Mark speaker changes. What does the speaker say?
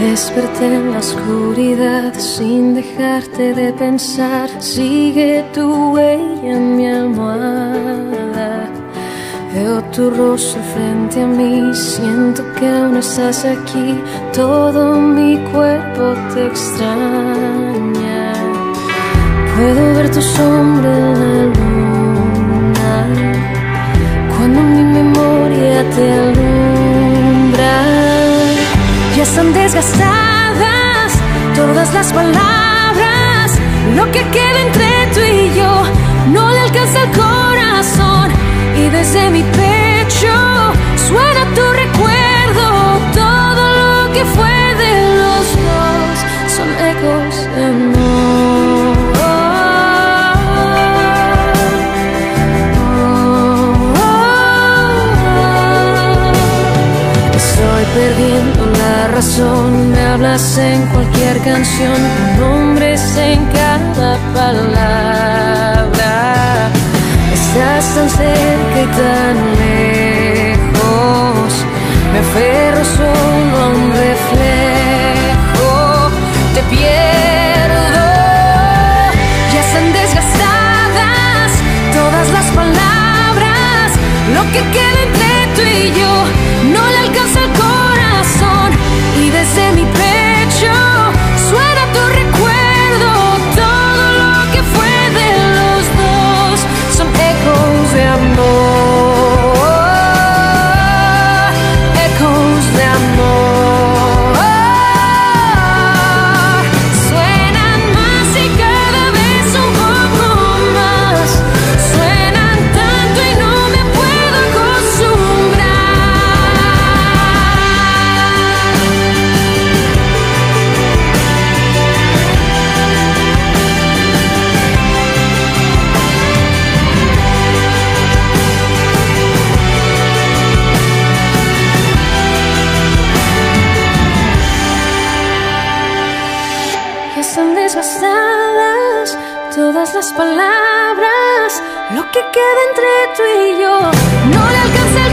Speaker 1: desperté en la oscuridad sin dejarte de pensar. Sigue tu huella en mi almohada. Veo tu rostro frente a mí, siento que aún estás aquí. Todo mi cuerpo te extraña. Puedo ver tu sombra en la luna cuando mi memoria te alumbra. Ya están desgastadas todas las palabras. Lo que queda entre tú y yo no le alcanza el corazón. Y desde mi pecho perdiendo la razón, me hablas en cualquier canción, tu nombre es en cada palabra. Estás tan cerca y tan lejos, me aferro solo a un reflejo, te pierdo. Ya están desgastadas todas las palabras, lo que queda entre tú y yo no le alcanza todas las palabras. Lo que queda entre tú y yo no le alcanza.